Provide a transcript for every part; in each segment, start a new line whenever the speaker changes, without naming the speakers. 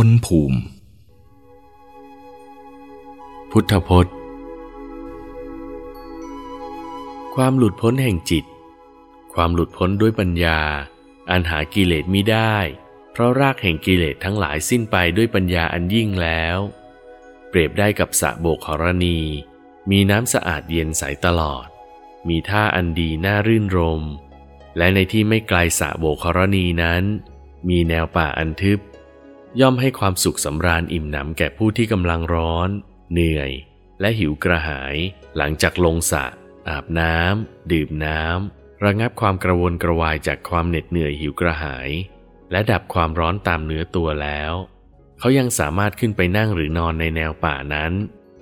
พ้นภูมิ
พุทธพจน์ ความหลุดพ้นแห่งจิต ความหลุดพ้นด้วยปัญญา อันหากิเลสมิได้ เพราะรากแห่งกิเลสทั้งหลายสิ้นไปด้วยปัญญาอันยิ่งแล้ว เปรียบได้กับสระโบกขรณี มีน้ำสะอาดเย็นใสตลอด มีท่าอันดีน่ารื่นรม และในที่ไม่ไกลสระโบกขรณีนั้นมีแนวป่าอันทึบ ย่อมให้ความสุขสำราญอิ่มหนำแก่ผู้ที่กำลังร้อน เหนื่อย และหิวกระหาย หลังจากลงสระอาบน้ำดื่มน้ำระงับความกระวนกระวายจากความเหน็ดเหนื่อยหิวกระหาย และดับความร้อนตามเนื้อตัวแล้ว เขายังสามารถขึ้นไปนั่งหรือนอนในแนวป่านั้น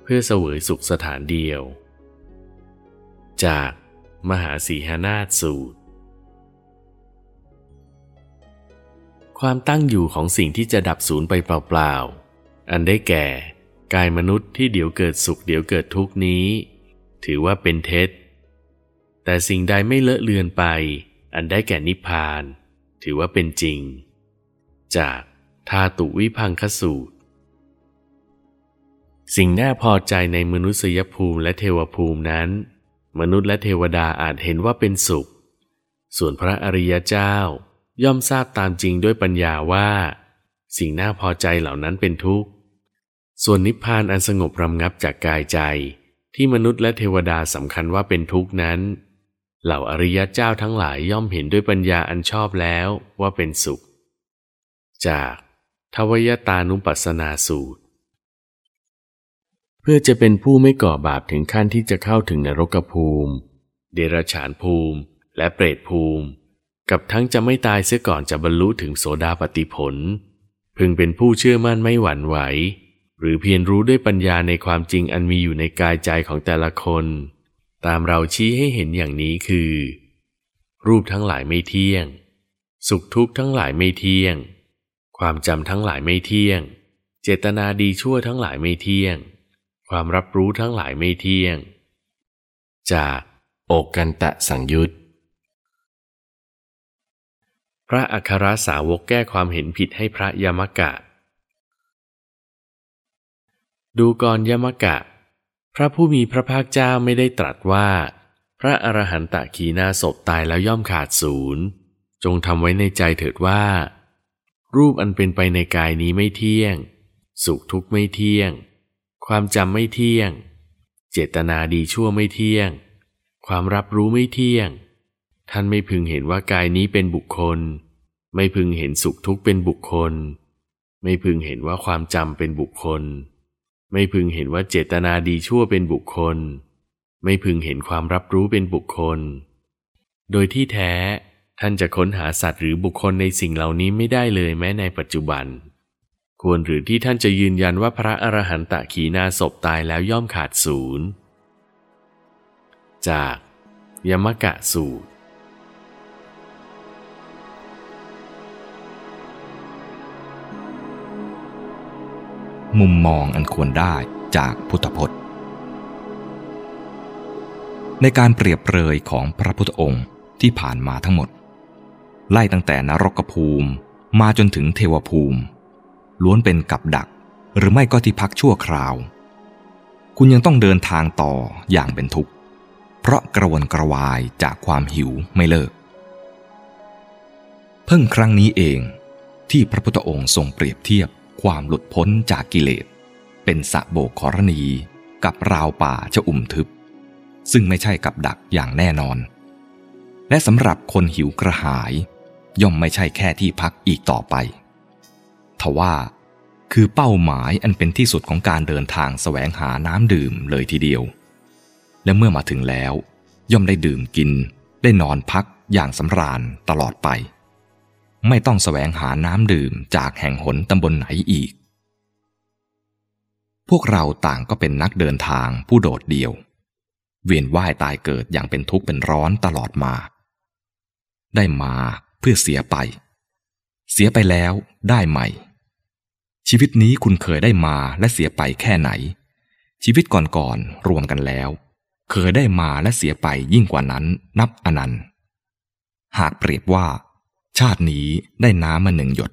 เพื่อเสวยสุขสถานเดียว จาก มหาสีหนาฏสูตร ความตั้งอยู่ของสิ่งที่จะดับสูญไปเปล่าๆ อันได้แก่ กายมนุษย์ที่เดี๋ยวเกิดสุขเดี๋ยวเกิดทุกนี้ ถือว่าเป็นเท็จ แต่สิ่งใดไม่เลอะเลือนไป อันได้แก่นิพพาน ถือว่าเป็นจริง จากทาตุวิพังคสูตร สิ่งน่าพอใจในมนุษยภูมิและเทวภูมินั้น มนุษย์และเทวดาอาจเห็นว่าเป็นสุข ส่วนพระอริยเจ้า ย่อมทราบตามจริงด้วยปัญญาว่า สิ่งน่าพอใจเหล่านั้นเป็นทุกข์ ส่วนนิพพานอันสงบรำงับจากกายใจ ที่มนุษย์และเทวดาสำคัญว่าเป็นทุกข์นั้น เหล่าอริยเจ้าทั้งหลายย่อมเห็นด้วยปัญญาอันชอบแล้วว่าเป็นสุข จากทวยตานุปัสสนาสูตร เพื่อจะเป็นผู้ไม่ก่อบาปถึงขั้นที่จะเข้าถึงนรกภูมิ เดรัจฉานภูมิ และเปรตภูมิ กับทั้งจะไม่ตายเสียก่อนจะบรรลุถึงโสดาปติผล พึงเป็นผู้เชื่อมั่นไม่หวั่นไหว หรือเพียรรู้ด้วยปัญญาในความจริงอันมีอยู่ในกายใจของแต่ละคน ตามเราชี้ให้เห็นอย่างนี้คือ รูปทั้งหลายไม่เที่ยง สุขทุกข์ทั้งหลายไม่เที่ยง ความจำทั้งหลายไม่เที่ยง เจตนาดีชั่วทั้งหลายไม่เที่ยง ความรับรู้ทั้งหลายไม่เที่ยง จากอกกันตะสังยุต พระอัครสาวกแก้ความเห็นผิดให้พระยมกะ ดูกรยมกะ พระผู้มีพระภาคเจ้าไม่ได้ตรัสว่า พระอรหันตะขีณาศพตายแล้วย่อมขาดศูนย์ จงทำไว้ในใจเถิดว่า รูปอันเป็นไปในกายนี้ไม่เที่ยง สุขทุกข์ไม่เที่ยง ความจำไม่เที่ยง เจตนาดีชั่วไม่เที่ยง ความรับรู้ไม่เที่ยง ท่านไม่พึงเห็นว่ากายนี้เป็นบุคคล ไม่พึงเห็นสุขทุกข์เป็นบุคคล ไม่พึงเห็นว่าความจำเป็นบุคคล ไม่พึงเห็นว่าเจตนาดีชั่วเป็นบุคคล ไม่พึงเห็นความรับรู้เป็นบุคคล โดยที่แท้ท่านจะค้นหาสัตว์หรือบุคคลในสิ่งเหล่านี้ไม่ได้เลยแม้ในปัจจุบัน ควรหรือที่ท่านจะยืนยันว่าพระอรหันตะขีณาศพตายแล้วย่อมขาดศูนย์ จากยมกะสูตร
มุมมองอันควรได้จากพุทธพจน์ ในการเปรียบเปรยของพระพุทธองค์ที่ผ่านมาทั้งหมด ไล่ตั้งแต่นรกภูมิมาจนถึงเทวภูมิ ล้วนเป็นกับดักหรือไม่ก็ที่พักชั่วคราว คุณยังต้องเดินทางต่ออย่างเป็นทุกข์ เพราะกระวนกระวายจากความหิวไม่เลิก เพิ่งครั้งนี้เองที่พระพุทธองค์ทรงเปรียบเทียบ ความหลุดพ้นจากกิเลส เป็นสะโบกขรณี กับราวป่าจะอุ่มทึบ ซึ่งไม่ใช่กับดักอย่างแน่นอน และสำหรับคนหิวกระหาย ย่อมไม่ใช่แค่ที่พักอีกต่อไป ทว่าคือเป้าหมายอันเป็นที่สุดของการเดินทางแสวงหาน้ำดื่มเลยทีเดียว และเมื่อมาถึงแล้ว ย่อมได้ดื่มกิน ได้นอนพักอย่างสำราญตลอดไป ไม่ต้องแสวงหาน้ำดื่มจากแห่งหนตำบลไหนอีก พวกเราต่างก็เป็นนักเดินทางผู้โดดเดี่ยว เวียนว่ายตายเกิดอย่างเป็นทุกข์เป็นร้อนตลอดมา ได้มาเพื่อเสียไป เสียไปแล้วได้ใหม่ ชีวิตนี้คุณเคยได้มาและเสียไปแค่ไหน ชีวิตก่อนๆรวมกันแล้ว เคยได้มาและเสียไปยิ่งกว่านั้นนับอนันต์ หากเปรียบว่า ชาตินี้ได้น้ำมาหนึ่งหยด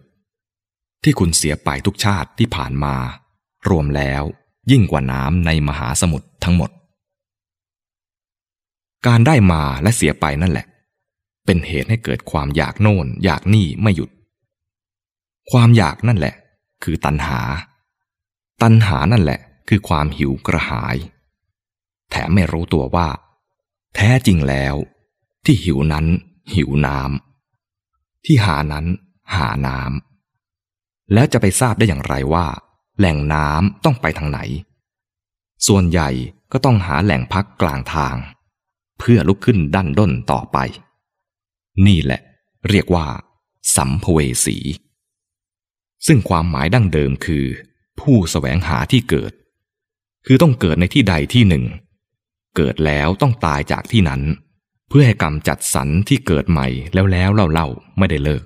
ที่คุณเสียไปทุกชาติที่ผ่านมา รวมแล้วยิ่งกว่าน้ำในมหาสมุทรทั้งหมด การได้มาและเสียไปนั่นแหละ เป็นเหตุให้เกิดความอยากโน่นอยากนี่ไม่หยุด ความอยากนั่นแหละ คือตัณหา ตัณหานั่นแหละ คือความหิวกระหาย แถมไม่รู้ตัวว่า แท้จริงแล้ว ที่หิวนั้นหิวน้ำ ที่หานั้นหาน้ำแล้วจะไปทราบได้อย่างไรว่า แหล่งน้ำต้องไปทางไหน ส่วนใหญ่ก็ต้องหาแหล่งพักกลางทาง เพื่อลุกขึ้นดันด้นต่อไป นี่แหละ เรียกว่า สัมภเวสี ซึ่งความหมายดั้งเดิมคือ ผู้สแสวงหาที่เกิด คือต้องเกิดในที่ใดที่หนึ่ง เกิดแล้วต้องตายจากที่นั้น พื่อให้กรรมจัดสรรที่เกิดใหม่แล้วแล้วเล่าๆไม่ได้เลิก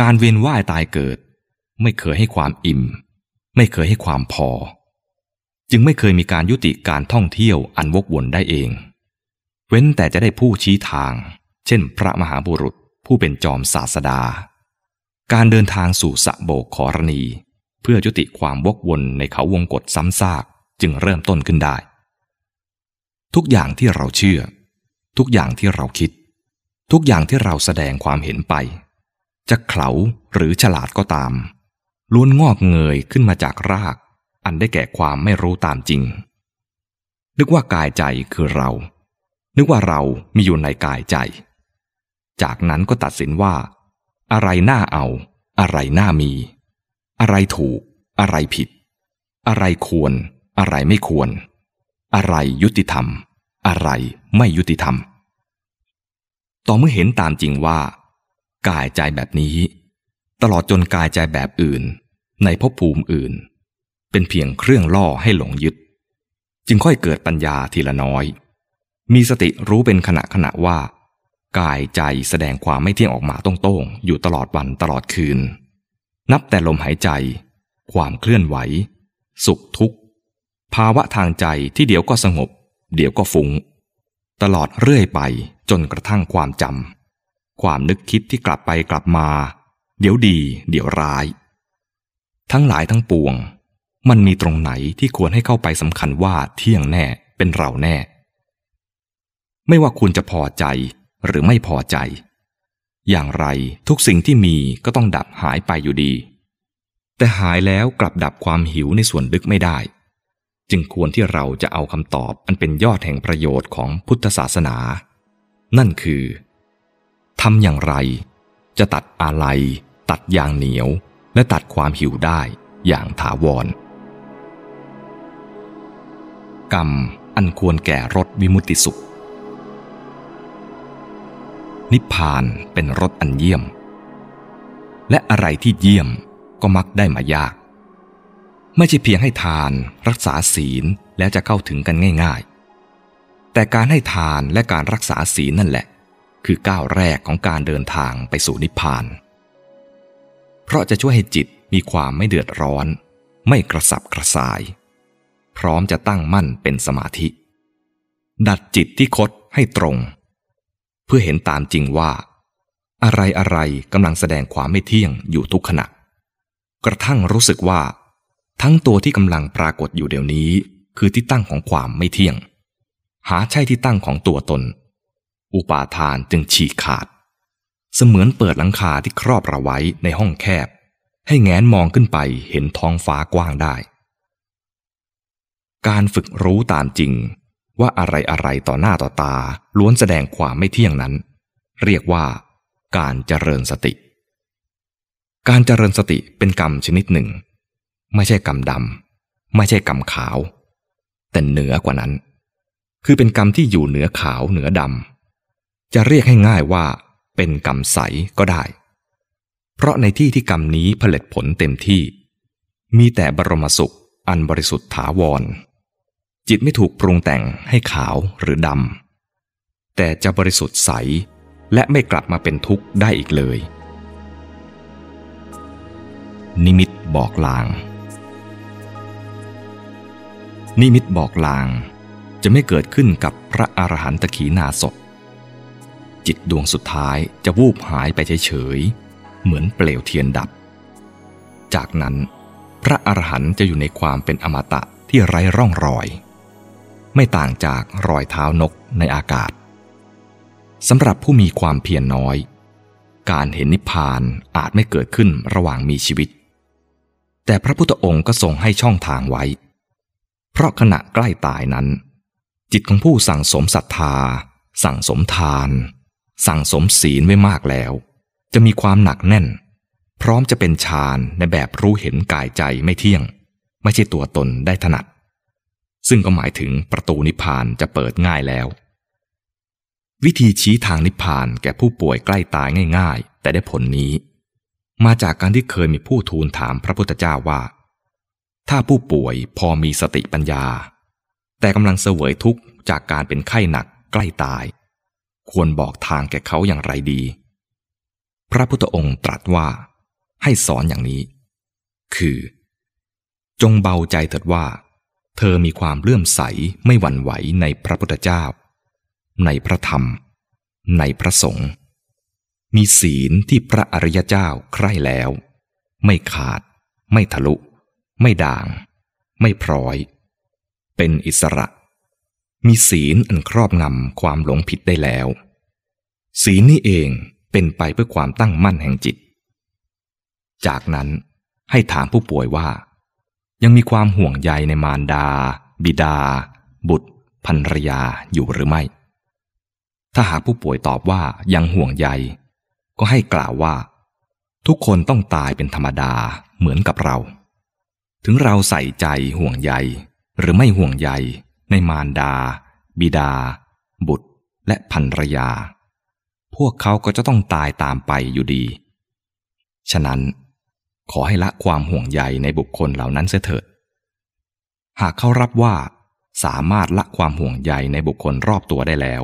การเวียนว่ายตายเกิด ไม่เคยให้ความอิ่ม ไม่เคยให้ความพอ จึงไม่เคยมีการยุติการท่องเที่ยวอันวกวนได้เอง เว้นแต่จะได้ผู้ชี้ทาง เช่น พระมหาบุรุษผู้เป็นจอมศาสดา การเดินทางสู่สะโบกขอรณี เพื่อยุติความวกวนในเขาวงกฏซ้ำซากจึงเริ่มต้นขึ้นได้ ทุกอย่างที่เราเชื่อ ทุกอย่างที่เราคิด ทุกอย่างที่เราแสดงความเห็นไป จะเขลาหรือฉลาดก็ตาม ล้วนงอกเงยขึ้นมาจากราก อันได้แก่ความไม่รู้ตามจริง นึกว่ากายใจคือเรา นึกว่าเรามีอยู่ในกายใจ จากนั้นก็ตัดสินว่า อะไรน่าเอา อะไรน่ามี อะไรถูก อะไรผิด อะไรควร อะไรไม่ควร อะไรยุติธรรม อะไรไม่ยุติธรรม ต่อเมื่อเห็นตามจริงว่า กายใจแบบนี้ ตลอดจนกายใจแบบอื่น ในภพภูมิอื่น เป็นเพียงเครื่องล่อให้หลงยึด จึงค่อยเกิดปัญญาทีละน้อย มีสติรู้เป็นขณะขณะว่า กายใจแสดงความไม่เที่ยงออกมาตรงๆอยู่ตลอดวันตลอดคืน นับแต่ลมหายใจ ความเคลื่อนไหว สุขทุกข์ ภาวะทางใจที่เดี๋ยวก็สงบ เดี๋ยวก็ฟุง้ง ตลอดเรื่อยไปจนกระทั่งความจำความนึกคิดที่กลับไปกลับมา เดี๋ยวดี เดี๋ยวร้าย ทั้งหลายทั้งปวง มันมีตรงไหนที่ควรให้เข้าไปสำคัญว่าเที่ยงแน่เป็นเราแน่ ไม่ว่าคุณจะพอใจหรือไม่พอใจ อย่างไรทุกสิ่งที่มีก็ต้องดับหายไปอยู่ดี แต่หายแล้วกลับดับความหิวในส่วนลึกไม่ได้ จึงควรที่เราจะเอาคำตอบอันเป็นยอดแห่งประโยชน์ของพุทธศาสนา นั่นคือทำอย่างไร จะตัดอะไรตัดยางเหนียว และตัดความหิวได้อย่างถาวร กรรมอันควรแก่รสวิมุติสุข นิพพานเป็นรสอันเยี่ยม และอะไรที่เยี่ยมก็มักได้มายาก ไม่ใช่เพียงให้ทาน รักษาศีลแล้วจะเข้าถึงกันง่าย ๆ แต่การให้ทานและการรักษาศีลนั่นแหละ คือก้าวแรกของการเดินทางไปสู่นิพพาน เพราะจะช่วยให้จิตมีความไม่เดือดร้อน ไม่กระสับกระส่าย พร้อมจะตั้งมั่นเป็นสมาธิ ดัดจิตที่คดให้ตรง เพื่อเห็นตามจริงว่า อะไรอะไรกำลังแสดงความไม่เที่ยงอยู่ทุกขณะกระทั่งรู้สึกว่า ทั้งตัวที่กำลังปรากฏอยู่เดี๋ยวนี้ คือที่ตั้งของความไม่เที่ยง หาใช่ที่ตั้งของตัวตน อุปาทานจึงฉีกขาด เสมือนเปิดหลังคาที่ครอบเราไว้ในห้องแคบ ให้แงนมองขึ้นไปเห็นท้องฟ้ากว้างได้ การฝึกรู้ตามจริงว่าอะไรอะไรต่อหน้าต่อตาล้วนแสดงความไม่เที่ยงนั้น เรียกว่า การเจริญสติ การเจริญสติเป็นกรรมชนิดหนึ่ง ไม่ใช่กรรมดำไม่ใช่กรรมขาว แต่เหนือกว่านั้น คือเป็นกรรมที่อยู่เหนือขาวเหนือดำจะเรียกให้ง่ายว่าเป็นกรรมใสก็ได้ เพราะในที่ที่กรรมนี้ผลิตผลเต็มที่ มีแต่บรมสุขอันบริสุทธิ์ถาวร จิตไม่ถูกปรุงแต่งให้ขาวหรือดำแต่จะบริสุทธิ์ใสและไม่กลับมาเป็นทุกข์ได้อีกเลย นิมิตบอกลาง นิมิตบอกลาง จะไม่เกิดขึ้นกับพระอรหันตขีนาศพจิตดวงสุดท้ายจะวูบหายไปเฉยๆ เหมือนเปลวเทียนดับ จากนั้นพระอรหันต์จะอยู่ในความเป็นอมตะที่ไร้ร่องรอย ไม่ต่างจากรอยเท้านกในอากาศสำหรับผู้มีความเพียรนน้อย การเห็นนิพพานอาจไม่เกิดขึ้นระหว่างมีชีวิต แต่พระพุทธองค์ก็ทรงให้ช่องทางไว้ เพราะขณะใกล้ตายนั้น จิตของผู้สั่งสมศรัทธา สั่งสมทาน สั่งสมศีลไว้มากแล้ว จะมีความหนักแน่น พร้อมจะเป็นฌานในแบบรู้เห็นกายใจไม่เที่ยง ไม่ใช่ตัวตนได้ถนัด ซึ่งก็หมายถึงประตูนิพพานจะเปิดง่ายแล้ว วิธีชี้ทางนิพพานแก่ผู้ป่วยใกล้ตายง่าย ๆ แต่ได้ผลนี้ มาจากการที่เคยมีผู้ทูลถามพระพุทธเจ้าว่า ถ้าผู้ป่วยพอมีสติปัญญา แต่กำลังเสวยทุกข์จากการเป็นไข้หนักใกล้ตาย ควรบอกทางแก่เขาอย่างไรดี พระพุทธองค์ตรัสว่า ให้สอนอย่างนี้ คือ จงเบาใจเถิดว่า เธอมีความเลื่อมใสไม่หวั่นไหวในพระพุทธเจ้า ในพระธรรม ในพระสงฆ์มีศีลที่พระอริยเจ้าใคร่แล้ว ไม่ขาด ไม่ทะลุ ไม่ด่าง ไม่พร้อย เป็นอิสระ มีศีลอันครอบงำความหลงผิดได้แล้ว ศีลนี้เองเป็นไปเพื่อความตั้งมั่นแห่งจิต จากนั้นให้ถามผู้ป่วยว่า ยังมีความห่วงใยในมารดา บิดา บุตรภรรยาอยู่หรือไม่ ถ้าหากผู้ป่วยตอบว่ายังห่วงใย ก็ให้กล่าวว่า ทุกคนต้องตายเป็นธรรมดาเหมือนกับเรา ถึงเราใส่ใจห่วงใย หรือไม่ห่วงใย ในมารดา บิดา บุตร และภรรยา พวกเขาก็จะต้องตายตามไปอยู่ดี ฉะนั้น ขอให้ละความห่วงใยในบุคคลเหล่านั้นเสียเถิด หากเขารับว่าสามารถละความห่วงใยในบุคคลรอบตัวได้แล้ว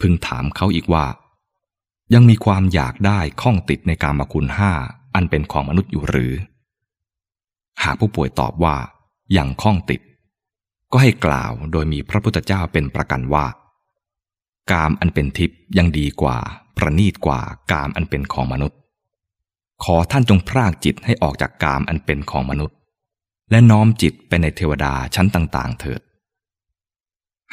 พึงถามเขาอีกว่า ยังมีความอยากได้ข้องติดในการมคุณห้าอันเป็นของมนุษย์อยู่หรือ หากผู้ป่วยตอบว่ายังข้องติด ก็ให้กล่าวโดยมีพระพุทธเจ้าเป็นประกันว่า กามอันเป็นทิพย์ยังดีกว่า ประนีตกว่ากามอันเป็นของมนุษย์ ขอท่านจงพรากจิตให้ออกจากกามอันเป็นของมนุษย์ และน้อมจิตไปในเทวดาชั้นต่างๆ เถิด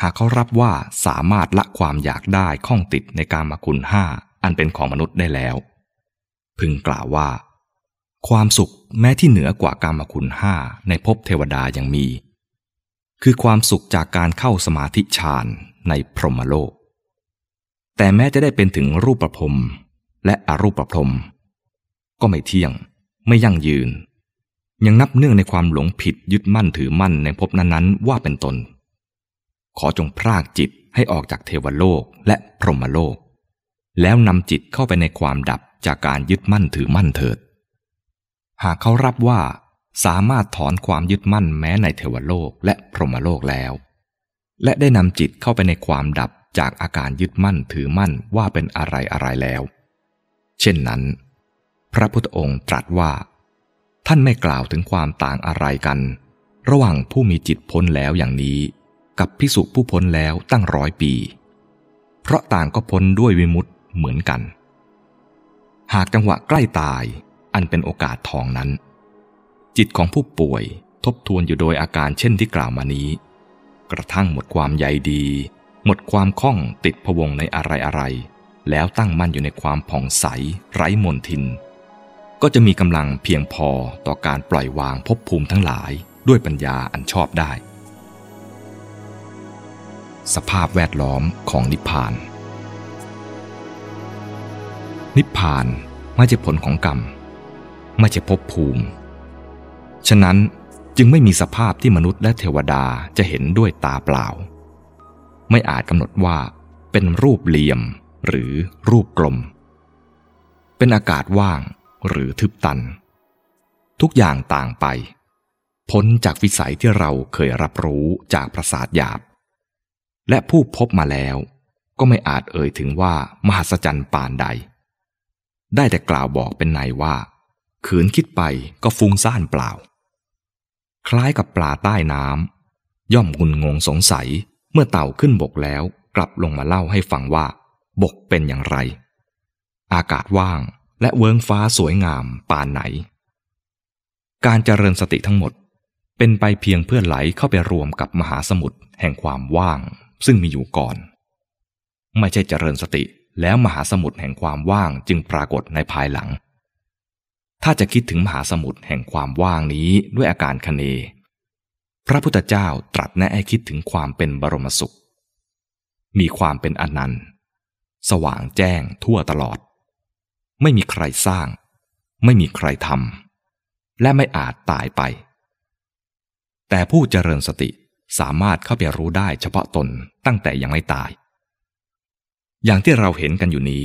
หากเขารับว่าสามารถละความอยากได้ข้องติดในการมาคุณห้าอันเป็นของมนุษย์ได้แล้ว พึงกล่าวว่า ความสุขแม้ที่เหนือกว่าการมคุณห้าในภพเทวดายังมี คือความสุขจากการเข้าสมาธิฌานในพรหมโลก แต่แม้จะได้เป็นถึงรูปประพรมและอรูปประพรมก็ไม่เที่ยงไม่ยั่งยืน ยังนับเนื่องในความหลงผิดยึดมั่นถือมั่นในภพนั้นๆ ว่าเป็นตน ขอจงพรากจิตให้ออกจากเทวโลกและพรหมโลก แล้วนำจิตเข้าไปในความดับจากการยึดมั่นถือมั่นเถิด หากเขารับว่าสามารถถอนความยึดมั่นแม้ในเทวโลกและพรหมโลกแล้ว และได้นำจิตเข้าไปในความดับจากอาการยึดมั่นถือมั่นว่าเป็นอะไรอะไรแล้ว เช่นนั้น พระพุทธองค์ตรัสว่า ท่านไม่กล่าวถึงความต่างอะไรกัน ระหว่างผู้มีจิตพ้นแล้วอย่างนี้ กับพิสุผู้พ้นแล้วตั้งร้อยปี เพราะต่างก็พ้นด้วยวิมุตต์เหมือนกัน หากจังหวะใกล้ตาย อันเป็นโอกาสทองนั้น จิตของผู้ป่วยทบทวนอยู่โดยอาการเช่นที่กล่าวมานี้ กระทั่งหมดความใยดี หมดความคล่องติดพวงในอะไรอะไร แล้วตั้งมั่นอยู่ในความผ่องใส ไร้มนทิน ก็จะมีกำลังเพียงพอต่อการปล่อยวางภพภูมิทั้งหลายด้วยปัญญาอันชอบได้ สภาพแวดล้อมของนิพพาน นิพพานไม่ใช่ผลของกรรม ไม่ใช่ภพภูมิ ฉะนั้นจึงไม่มีสภาพที่มนุษย์และเทวดาจะเห็นด้วยตาเปล่า ไม่อาจกำหนดว่าเป็นรูปเหลี่ยมหรือรูปกลม เป็นอากาศว่างหรือทึบตัน ทุกอย่างต่างไป พ้นจากวิสัยที่เราเคยรับรู้จากประสาทหยาบ และผู้พบมาแล้วก็ไม่อาจเอ่ยถึงว่ามหัศจรรย์ปานใด ได้แต่กล่าวบอกเป็นในว่า ขืนคิดไปก็ฟุ้งซ่านเปล่า คล้ายกับปลาใต้น้ำย่อมงุนงงสงสัยเมื่อเต่าขึ้นบกแล้วกลับลงมาเล่าให้ฟังว่า บกเป็นอย่างไร อากาศว่างและเวิงฟ้าสวยงามปานไหน การเจริญสติทั้งหมด เป็นไปเพียงเพื่อไหลเข้าไปรวมกับมหาสมุทรแห่งความว่าง ซึ่งมีอยู่ก่อน ไม่ใช่เจริญสติแล้วมหาสมุทรแห่งความว่างจึงปรากฏในภายหลัง ถ้าจะคิดถึงมหาสมุทรแห่งความว่างนี้ด้วยอาการคเน พระพุทธเจ้าตรัสแนะให้คิดถึงความเป็นบรมสุข มีความเป็นอนันต์ สว่างแจ้งทั่วตลอด ไม่มีใครสร้าง ไม่มีใครทำและไม่อาจตายไป แต่ผู้เจริญสติสามารถเข้าไปรู้ได้เฉพาะตนตั้งแต่ยังไม่ตาย อย่างที่เราเห็นกันอยู่นี้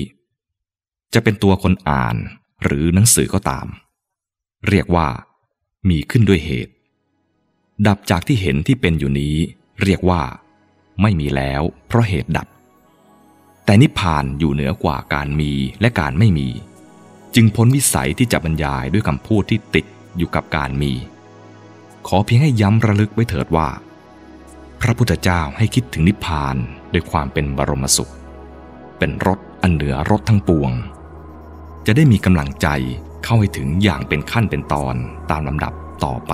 จะเป็นตัวคนอ่าน หรือหนังสือก็ตาม เรียกว่า มีขึ้นด้วยเหตุ ดับจากที่เห็นที่เป็นอยู่นี้ เรียกว่า ไม่มีแล้วเพราะเหตุดับ แต่นิพพานอยู่เหนือกว่าการมีและการไม่มี จึงพ้นวิสัยที่จะบรรยายด้วยคำพูดที่ติดอยู่กับการมี ขอเพียงให้ย้ำระลึกไว้เถิดว่า พระพุทธเจ้าให้คิดถึงนิพพานด้วยความเป็นบรมสุข เป็นรถอันเหนือรถทั้งปวง จะได้มีกำลังใจเข้าให้ถึงอย่างเป็นขั้นเป็นตอนตามลำดับต่อไป